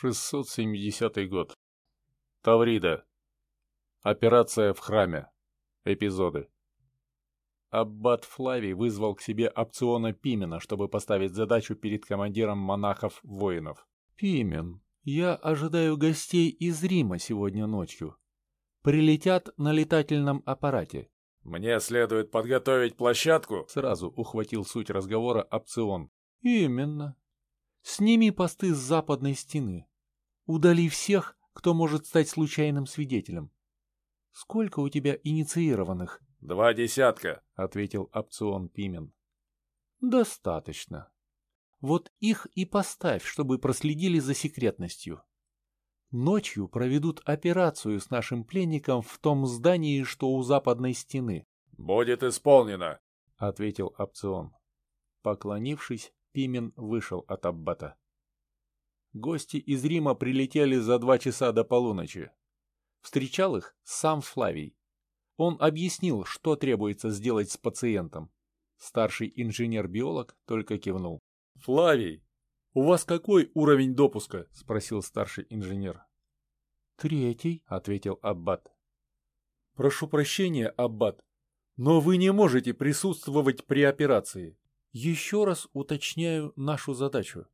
670 год. Таврида. Операция в храме. Эпизоды. Аббат Флавий вызвал к себе опциона Пимена, чтобы поставить задачу перед командиром монахов-воинов. «Пимен, я ожидаю гостей из Рима сегодня ночью. Прилетят на летательном аппарате». «Мне следует подготовить площадку?» Сразу ухватил суть разговора опцион. «Именно. Сними посты с западной стены. Удали всех, кто может стать случайным свидетелем. Сколько у тебя инициированных? Два десятка, ответил опцион Пимен. Достаточно. Вот их и поставь, чтобы проследили за секретностью. Ночью проведут операцию с нашим пленником в том здании, что у западной стены. Будет исполнено, ответил опцион. Поклонившись, Пимен вышел от Аббата. Гости из Рима прилетели за два часа до полуночи. Встречал их сам Флавий. Он объяснил, что требуется сделать с пациентом. Старший инженер-биолог только кивнул. «Флавий, у вас какой уровень допуска?» — спросил старший инженер. «Третий», — ответил Аббат. «Прошу прощения, Аббат, но вы не можете присутствовать при операции. Еще раз уточняю нашу задачу.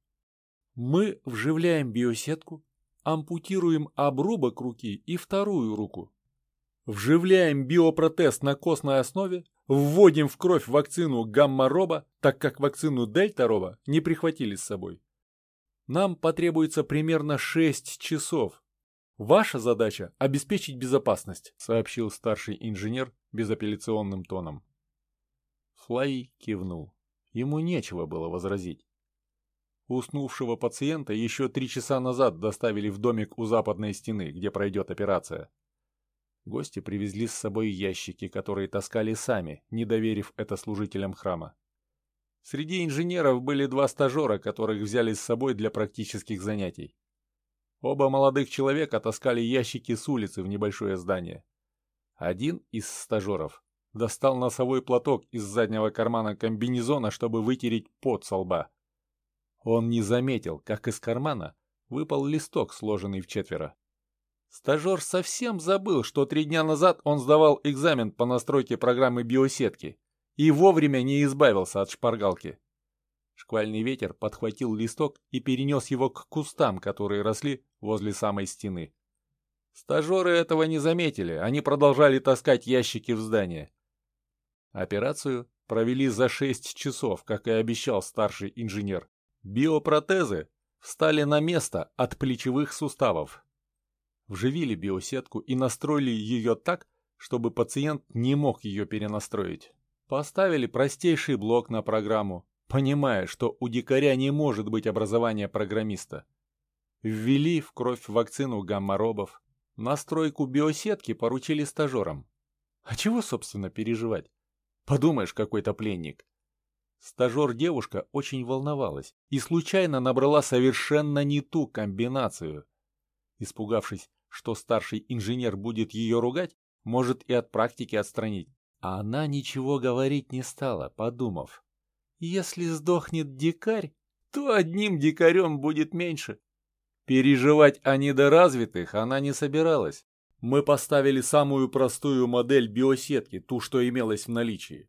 Мы вживляем биосетку, ампутируем обрубок руки и вторую руку. Вживляем биопротез на костной основе, вводим в кровь вакцину гамма-роба, так как вакцину дельта-роба не прихватили с собой. Нам потребуется примерно 6 часов. Ваша задача – обеспечить безопасность, сообщил старший инженер безапелляционным тоном. Флай кивнул. Ему нечего было возразить. Уснувшего пациента еще три часа назад доставили в домик у западной стены, где пройдет операция. Гости привезли с собой ящики, которые таскали сами, не доверив это служителям храма. Среди инженеров были два стажера, которых взяли с собой для практических занятий. Оба молодых человека таскали ящики с улицы в небольшое здание. Один из стажеров достал носовой платок из заднего кармана комбинезона, чтобы вытереть пот со лба. Он не заметил, как из кармана выпал листок, сложенный в четверо. Стажер совсем забыл, что три дня назад он сдавал экзамен по настройке программы биосетки и вовремя не избавился от шпаргалки. Шквальный ветер подхватил листок и перенес его к кустам, которые росли возле самой стены. Стажеры этого не заметили, они продолжали таскать ящики в здание. Операцию провели за шесть часов, как и обещал старший инженер. Биопротезы встали на место от плечевых суставов. Вживили биосетку и настроили ее так, чтобы пациент не мог ее перенастроить. Поставили простейший блок на программу, понимая, что у дикаря не может быть образования программиста. Ввели в кровь вакцину гамма-робов. Настройку биосетки поручили стажерам. А чего, собственно, переживать? Подумаешь, какой-то пленник. Стажер-девушка очень волновалась и случайно набрала совершенно не ту комбинацию. Испугавшись, что старший инженер будет ее ругать, может и от практики отстранить. А она ничего говорить не стала, подумав. Если сдохнет дикарь, то одним дикарем будет меньше. Переживать о недоразвитых она не собиралась. Мы поставили самую простую модель биосетки, ту, что имелась в наличии.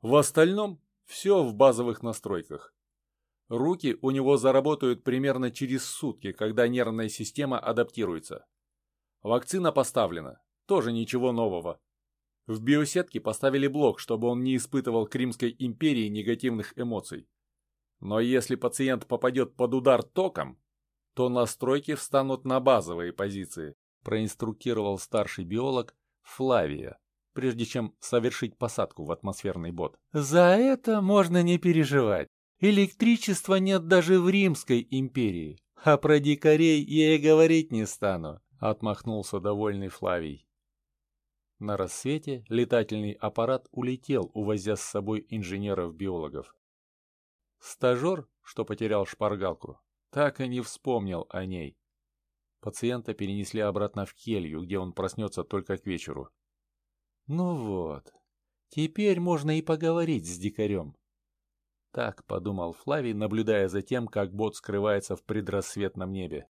В остальном все в базовых настройках. Руки у него заработают примерно через сутки, когда нервная система адаптируется. Вакцина поставлена. Тоже ничего нового. В биосетке поставили блок, чтобы он не испытывал к Римской империи негативных эмоций. Но если пациент попадет под удар током, то настройки встанут на базовые позиции, проинструктировал старший биолог Флавия прежде чем совершить посадку в атмосферный бот. «За это можно не переживать. Электричества нет даже в Римской империи. А про дикарей я и говорить не стану», — отмахнулся довольный Флавий. На рассвете летательный аппарат улетел, увозя с собой инженеров-биологов. Стажер, что потерял шпаргалку, так и не вспомнил о ней. Пациента перенесли обратно в келью, где он проснется только к вечеру. Ну вот, теперь можно и поговорить с дикарем. Так подумал Флавий, наблюдая за тем, как бот скрывается в предрассветном небе.